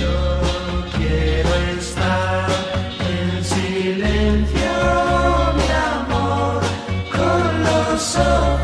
Yo quiero estar en silencio, mi amor, con los ojos.